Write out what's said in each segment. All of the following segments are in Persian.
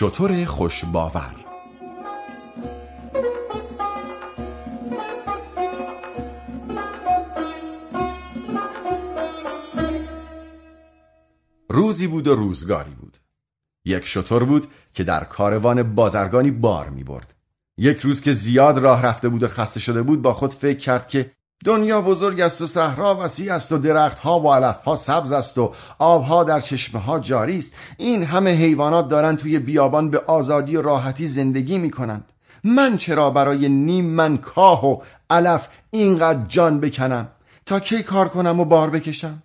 شطور خوشباور. روزی بود و روزگاری بود. یک شطور بود که در کاروان بازرگانی بار می برد یک روز که زیاد راه رفته بود و خسته شده بود با خود فکر کرد که دنیا بزرگ است و صحرا وسیع است و درختها و علفها سبز است و آبها در چشمه ها جاری است. این همه حیوانات دارند توی بیابان به آزادی و راحتی زندگی می کنند من چرا برای نیم من کاه و علف اینقدر جان بکنم؟ تا کی کار کنم و بار بکشم؟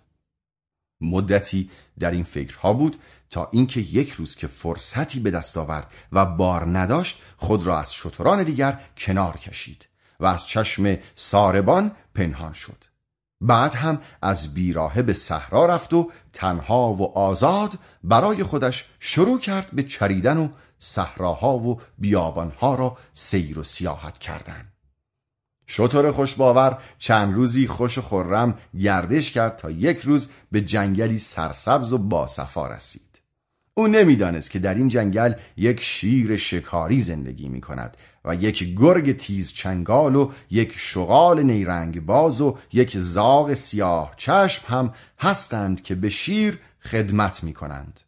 مدتی در این فکرها بود تا اینکه یک روز که فرصتی به دست آورد و بار نداشت خود را از شتران دیگر کنار کشید. و از چشم ساربان پنهان شد. بعد هم از بیراهه به صحرا رفت و تنها و آزاد برای خودش شروع کرد به چریدن و صحراها و بیابانها را سیر و سیاحت کردن. شطور خوشباور چند روزی خوش و خرم گردش کرد تا یک روز به جنگلی سرسبز و باصفا رسید. او نمی‌دانست که در این جنگل یک شیر شکاری زندگی می کند و یک گرگ تیز چنگال و یک شغال نیرنگ باز و یک زاغ سیاه چشم هم هستند که به شیر خدمت می کنند.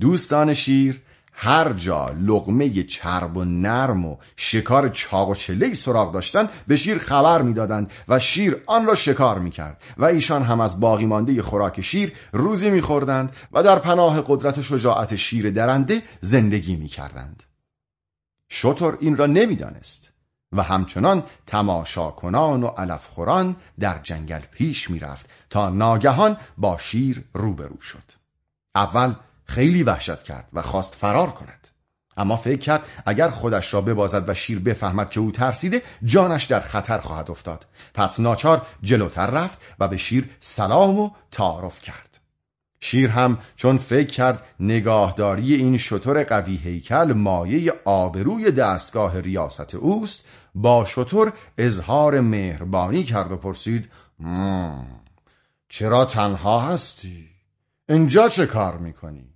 دوستان شیر هر جا لغمه چرب و نرم و شکار چاق و چله سراغ داشتند به شیر خبر می‌دادند و شیر آن را شکار می‌کرد. و ایشان هم از باقی مانده خوراک شیر روزی میخوردند و در پناه قدرت و شجاعت شیر درنده زندگی می‌کردند. شطور این را نمی‌دانست و همچنان تماشا کنان و علف خوران در جنگل پیش می‌رفت تا ناگهان با شیر روبرو شد. اول خیلی وحشت کرد و خواست فرار کند اما فکر کرد اگر خودش را ببازد و شیر بفهمد که او ترسیده جانش در خطر خواهد افتاد پس ناچار جلوتر رفت و به شیر سلام و تعارف کرد شیر هم چون فکر کرد نگاهداری این شطور قوی هیکل مایه آبروی دستگاه ریاست اوست با شطور اظهار مهربانی کرد و پرسید چرا تنها هستی؟ اینجا چه کار می‌کنی؟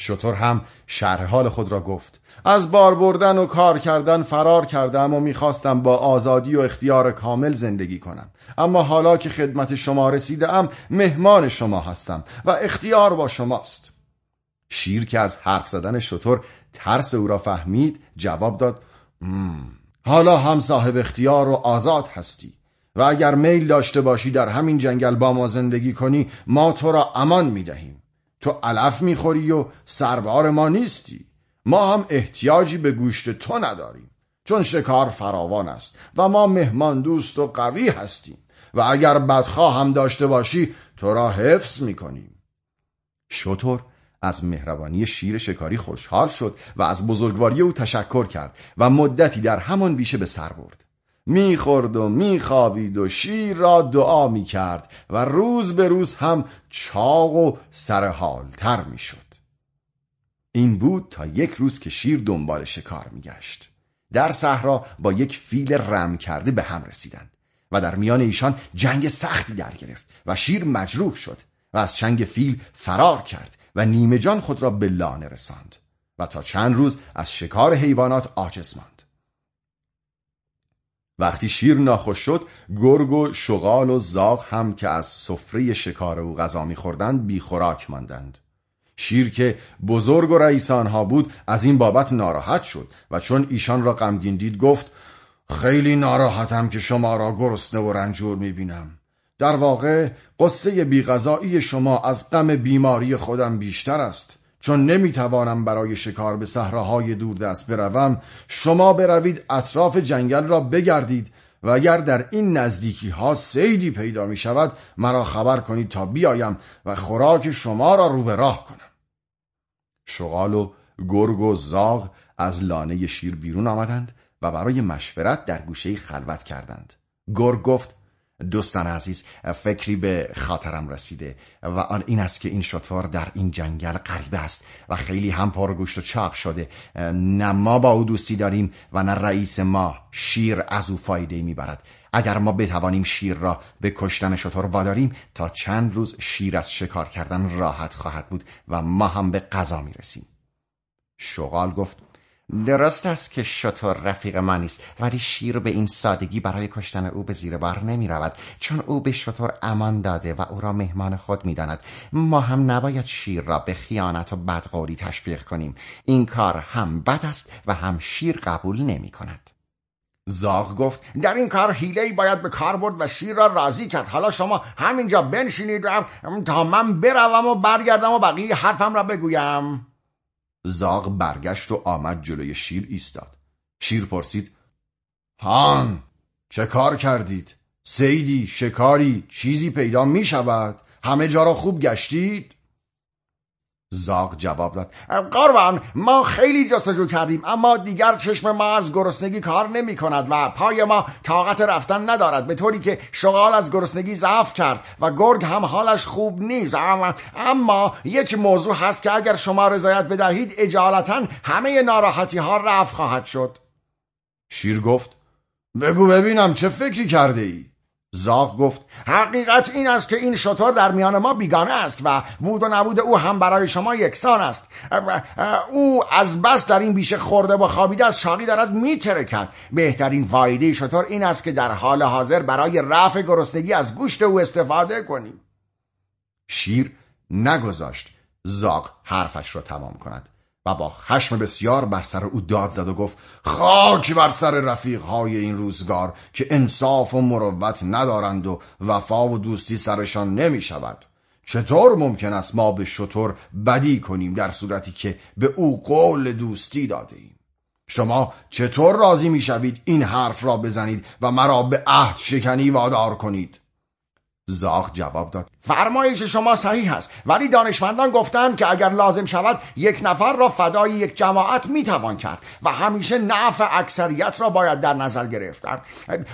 شطور هم شرح حال خود را گفت. از بار بردن و کار کردن فرار کردم و می‌خواستم با آزادی و اختیار کامل زندگی کنم. اما حالا که خدمت شما رسیده مهمان شما هستم و اختیار با شماست. شیر که از حرف زدن شطور ترس او را فهمید جواب داد حالا هم صاحب اختیار و آزاد هستی و اگر میل داشته باشی در همین جنگل با ما زندگی کنی ما تو را امان می‌دهیم. تو علف می‌خوری و سربار ما نیستی. ما هم احتیاجی به گوشت تو نداریم چون شکار فراوان است و ما مهمان دوست و قوی هستیم و اگر بدخواه هم داشته باشی تو را حفظ می‌کنیم. شطور از مهربانی شیر شکاری خوشحال شد و از بزرگواری او تشکر کرد و مدتی در همان بیشه به سر برد. می‌خورد و میخوابید و شیر را دعا می‌کرد و روز به روز هم چاق و سرحالتر می‌شد. این بود تا یک روز که شیر دنبال شکار میگشت. در صحرا با یک فیل رم کرده به هم رسیدند و در میان ایشان جنگ سختی در گرفت و شیر مجروح شد و از چنگ فیل فرار کرد و نیمه جان خود را به لانه رساند و تا چند روز از شکار حیوانات عاجز ماند. وقتی شیر ناخوش شد گرگ و شغال و زاغ هم که از سفره شکار او غذا میخوردند بی خوراک ماندند. شیر که بزرگ و رئیسان ها بود از این بابت ناراحت شد و چون ایشان را غمگین دید گفت خیلی ناراحتم که شما را گرسنه و رنجور می‌بینم. در واقع قصه بیغذایی شما از غم بیماری خودم بیشتر است. چون نمی‌توانم برای شکار به صحراهای دوردست بروم شما بروید اطراف جنگل را بگردید و اگر در این نزدیکی ها سیدی پیدا می شود مرا خبر کنید تا بیایم و خوراک شما را رو به راه کنم. شغال و گرگ و زاغ از لانه شیر بیرون آمدند و برای مشورت در گوشه خلوت کردند. گرگ گفت دوستان عزیز فکری به خاطرم رسیده و آن این است که این شطور در این جنگل قریب است و خیلی هم پرگوشت و چاق شده. نه ما با او دوستی داریم و نه رئیس ما شیر از او فایده می‌برد. اگر ما بتوانیم شیر را به کشتن شطور واداریم تا چند روز شیر از شکار کردن راحت خواهد بود و ما هم به غذا می‌رسیم. شغال گفت درست است که شطور رفیق ما نیست ولی شیر به این سادگی برای کشتن او به زیر بار نمی رود. چون او به شطور امان داده و او را مهمان خود می داند. ما هم نباید شیر را به خیانت و بدقولی تشویق کنیم. این کار هم بد است و هم شیر قبول نمی کند. زاغ گفت در این کار حیله باید به کار برد و شیر را راضی کرد. حالا شما همینجا بنشینید تا من بروم و برگردم و بقیه حرفم را بگویم. زاغ برگشت و آمد جلوی شیر ایستاد شیر پرسید هان چه کار کردید؟ سیدی، شکاری، چیزی پیدا می شود؟ همه جا را خوب گشتید؟ زاغ جواب داد. قربان ما خیلی جستجو کردیم اما دیگر چشم ما از گرسنگی کار نمی کند و پای ما طاقت رفتن ندارد به طوری که شغال از گرسنگی ضعف کرد و گرگ هم حالش خوب نیست. اما, اما یک موضوع هست که اگر شما رضایت بدهید اجالتا همه ناراحتی ها رفت خواهد شد. شیر گفت بگو ببینم چه فکری کرده ای؟ زاغ گفت حقیقت این است که این شطور در میان ما بیگانه است و بود و نبود او هم برای شما یکسان است. او از بس در این بیشه خورده و خوابیده از شاقی دارد میترکد. بهترین فایده شطور این است که در حال حاضر برای رفع گرسنگی از گوشت او استفاده کنیم. شیر نگذاشت. زاغ حرفش را تمام کند. با خشم بسیار بر سر او داد زد و گفت خاک بر سر رفیقهای این روزگار که انصاف و مروت ندارند و وفا و دوستی سرشان نمی شود چطور ممکن است ما به شطور بدی کنیم در صورتی که به او قول دوستی داده ایم شما چطور راضی می شوید این حرف را بزنید و مرا به عهد شکنی وادار کنید؟ زاغ جواب داد. فرمایش شما صحیح است ولی دانشمندان گفتند که اگر لازم شود یک نفر را فدای یک جماعت می‌توان کرد و همیشه نفع اکثریت را باید در نظر گرفت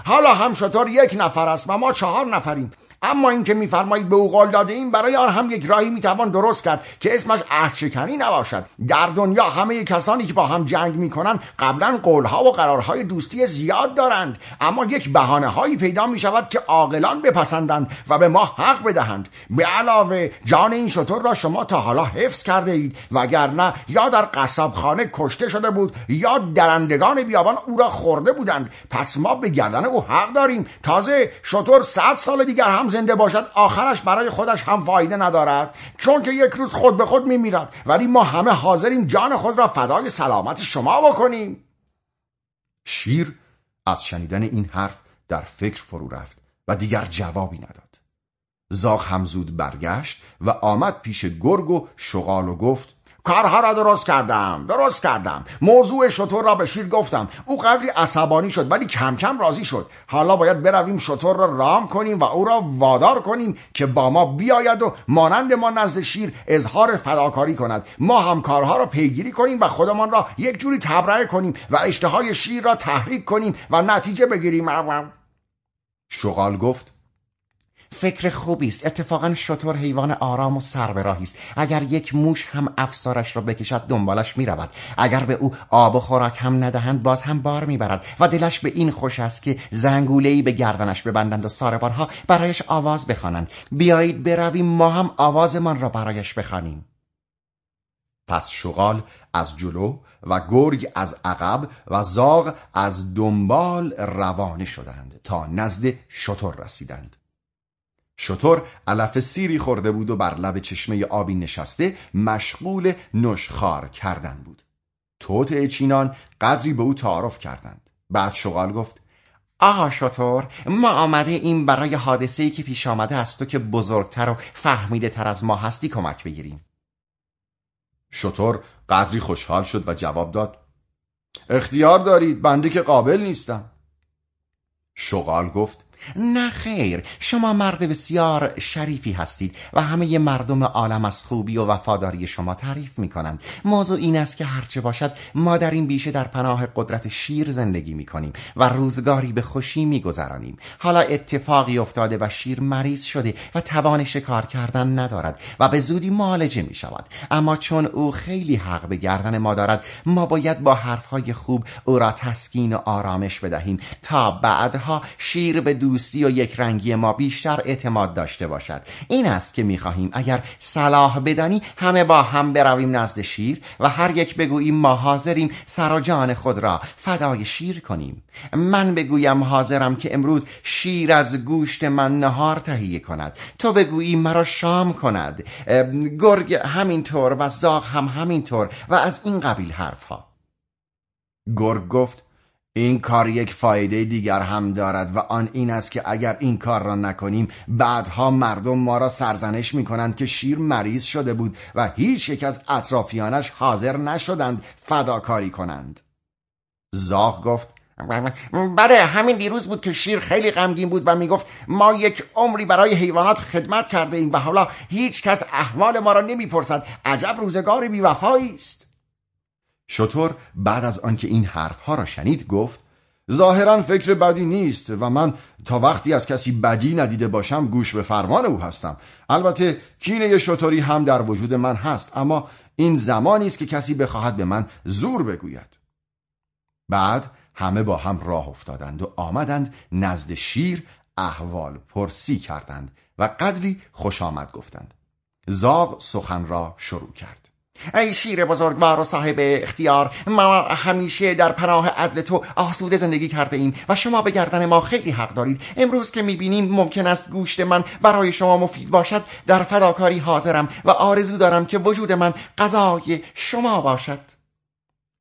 حالا هم شطور یک نفر است و ما چهار نفریم. اما اینکه میفرمایید به او قول داده این برای آن هم یک راهی می‌توان درست کرد که اسمش عهدشکنی نباشد. در دنیا همه کسانی که با هم جنگ می‌کنند قبلا قولها و قرارهای دوستی زیاد دارند. اما یک بهانه هایی پیدا می شود که عاقلان بپسندند و به ما حق بدهند. به علاوه جان این شطور را شما تا حالا حفظ کرده اید. وگرنه یا در قصابخانه کشته شده بود یا درندگان بیابان او را خورده بودند. پس ما به گردن او حق داریم. تازه شطور صد سال دیگر هم زنده باشد آخرش برای خودش هم فایده ندارد چون که یک روز خود به خود میمیرد. ولی ما همه حاضریم جان خود را فدای سلامت شما بکنیم. شیر از شنیدن این حرف در فکر فرو رفت و دیگر جوابی نداد. زاغ هم زود برگشت و آمد پیش گرگ و شغال و گفت کارها را درست کردم درست کردم. موضوع شطور را به شیر گفتم. او قدری عصبانی شد ولی کم کم راضی شد. حالا باید برویم شطور را رام کنیم و او را وادار کنیم که با ما بیاید و مانند ما نزد شیر اظهار فداکاری کند. ما هم کارها را پیگیری کنیم و خودمان را یک جوری تبرئه کنیم و اشتهای شیر را تحریک کنیم و نتیجه بگیریم. شغال گفت فکر خوبی است. اتفاقا شطور حیوان آرام و سربراهی است. اگر یک موش هم افسارش را بکشد دنبالش می‌رود. اگر به او آب و خوراک هم ندهند باز هم بار می‌برد. و دلش به این خوش است که زنگولهای به گردنش ببندند و ساربانها برایش آواز بخوانند. بیایید برویم ما هم آوازمان را برایش بخوانیم. پس شغال از جلو و گرگ از عقب و زاغ از دنبال روانه شدند تا نزد شطور رسیدند. شطور علف سیری خورده بود و بر لب چشمه آبی نشسته مشغول نشخار کردن بود. توت چینان قدری به او تعارف کردند. بعد شغال گفت آها شطور ما آمده این برای حادثه که پیش آمده است تو که بزرگتر و فهمیده تر از ما هستی کمک بگیریم. شطور قدری خوشحال شد و جواب داد اختیار دارید بنده که قابل نیستم. شغال گفت نه خیر شما مرد بسیار شریفی هستید و همه مردم عالم از خوبی و وفاداری شما تعریف می کنند موضوع این است که هرچه باشد ما در این بیشه در پناه قدرت شیر زندگی می کنیم و روزگاری به خوشی می گذرانیم حالا اتفاقی افتاده و شیر مریض شده و توان شکار کردن ندارد و به زودی معالجه می شود اما چون او خیلی حق به گردن ما دارد ما باید با حرفهای خوب او را تسکین و آرامش بدهیم تا بعدها شیر به دوستی و یک رنگی ما بیشتر اعتماد داشته باشد. این است که می‌خواهیم اگر صلاح بدانی همه با هم برویم نزد شیر و هر یک بگوییم ما حاضریم سر و جان خود را فدای شیر کنیم. من بگویم حاضرم که امروز شیر از گوشت من نهار تهیه کند. تو بگویی مرا شام کند. گرگ همینطور و زاغ هم همینطور و از این قبیل حرفها. گرگ گفت این کار یک فایده دیگر هم دارد و آن این است که اگر این کار را نکنیم بعدها مردم ما را سرزنش می کنند که شیر مریض شده بود و هیچ یک از اطرافیانش حاضر نشدند فداکاری کنند. زاغ گفت بله همین دیروز بود که شیر خیلی غمگین بود و می‌گفت ما یک عمری برای حیوانات خدمت کرده ایم و حالا هیچ کس احوال ما را نمی‌پرسد. عجب روزگار بیوفایی است. شطور بعد از آنکه این حرفها را شنید گفت ظاهرا فکر بدی نیست و من تا وقتی از کسی بدی ندیده باشم گوش به فرمان او هستم. البته کینه شطوری هم در وجود من هست اما این زمانی است که کسی بخواهد به من زور بگوید. بعد همه با هم راه افتادند و آمدند نزد شیر احوال پرسی کردند و قدری خوش آمد گفتند. زاغ سخن را شروع کرد. ای شیر بزرگوار و صاحب اختیار ما همیشه در پناه عدل تو آسوده زندگی کرده ایم و شما به گردن ما خیلی حق دارید. امروز که می‌بینیم ممکن است گوشت من برای شما مفید باشد در فداکاری حاضرم و آرزو دارم که وجود من غذای شما باشد.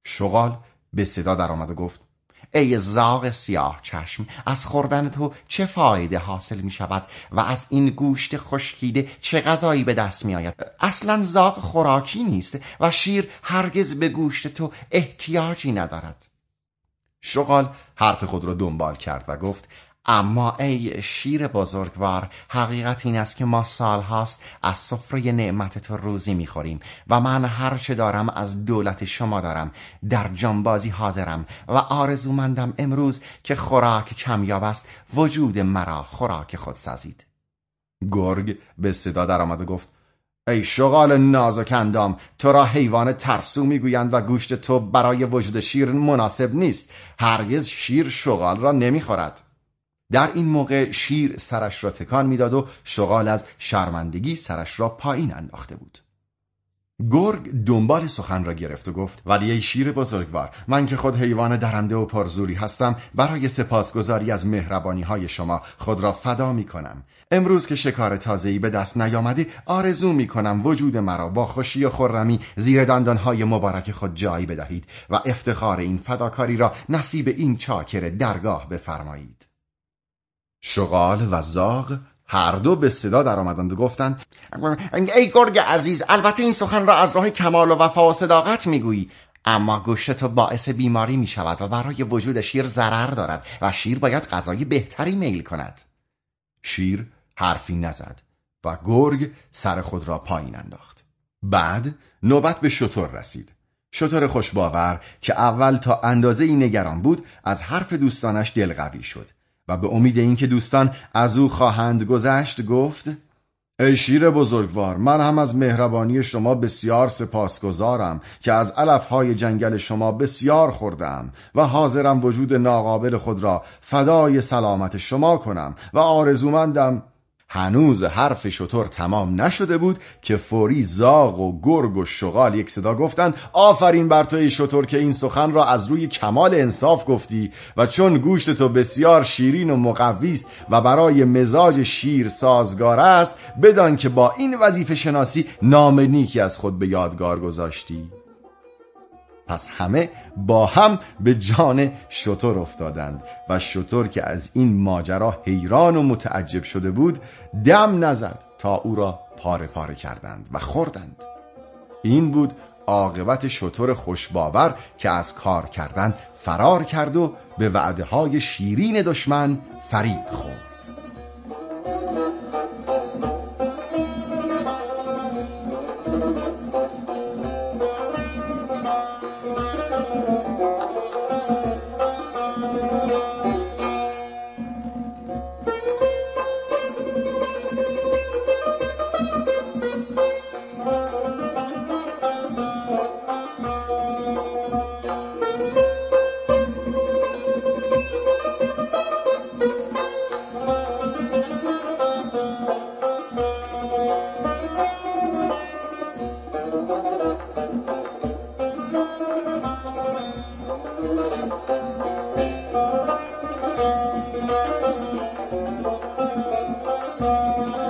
شغال به صدا درآمد و گفت ای زاغ سیاه چشم از خوردن تو چه فایده حاصل می شود و از این گوشت خشکیده چه غذایی به دست می آید اصلا زاغ خوراکی نیست و شیر هرگز به گوشت تو احتیاجی ندارد. شغال حرف خود را دنبال کرد و گفت اما ای شیر بزرگوار حقیقت این است که ما سالهاست از سفره نعمت تو روزی می‌خوریم و من هر چه دارم از دولت شما دارم در جانبازی حاضرم و آرزومندم امروز که خوراک کمیاب است وجود مرا خوراک خود سازید. گرگ به صدا درآمد و گفت ای شغال نازک اندام تو را حیوان ترسو می‌گویند و گوشت تو برای وجود شیر مناسب نیست. هرگز شیر شغال را نمی‌خورد. در این موقع شیر سرش را تکان می‌داد و شغال از شرمندگی سرش را پایین انداخته بود. گرگ دنبال سخن را گرفت و گفت ولی ای شیر بزرگوار من که خود حیوان درنده و پرزوری هستم برای سپاسگزاری از مهربانی های شما خود را فدا می کنم امروز که شکار تازهی به دست نیامده آرزو می کنم وجود مرا با خوشی و خرمی زیر دندانهای مبارک خود جایی بدهید و افتخار این فداکاری را نصیب این چاکر درگاه بفرمایید. شغال و زاغ هر دو به صدا درآمدند و گفتند ای گرگ عزیز البته این سخن را از راه کمال و وفا و صداقت می‌گویی. اما گوشت تو باعث بیماری می شود و برای وجود شیر ضرر دارد و شیر باید غذای بهتری میل کند. شیر حرفی نزد و گرگ سر خود را پایین انداخت. بعد نوبت به شطور رسید. شطور خوشباور که اول تا اندازه ای نگران بود از حرف دوستانش دلقوی شد. و به امید اینکه دوستان از او خواهند گذشت گفت ای شیر بزرگوار من هم از مهربانی شما بسیار سپاسگزارم که از علفهای جنگل شما بسیار خوردم و حاضرم وجود ناقابل خود را فدای سلامت شما کنم و آرزومندم هنوز حرف شطور تمام نشده بود که فوری زاغ و گرگ و شغال یک صدا گفتند آفرین بر توی شطور که این سخن را از روی کمال انصاف گفتی و چون گوشت تو بسیار شیرین و مقوی است و برای مزاج شیر سازگار است بدان که با این وظیفه شناسی نام نیکی از خود به یادگار گذاشتی. پس همه با هم به جان شطور افتادند و شطور که از این ماجرا حیران و متعجب شده بود دم نزد تا او را پاره پاره کردند و خوردند. این بود عاقبت شطور خوشباور که از کار کردن فرار کرد و به وعده های شیرین دشمن فریب خورد. الله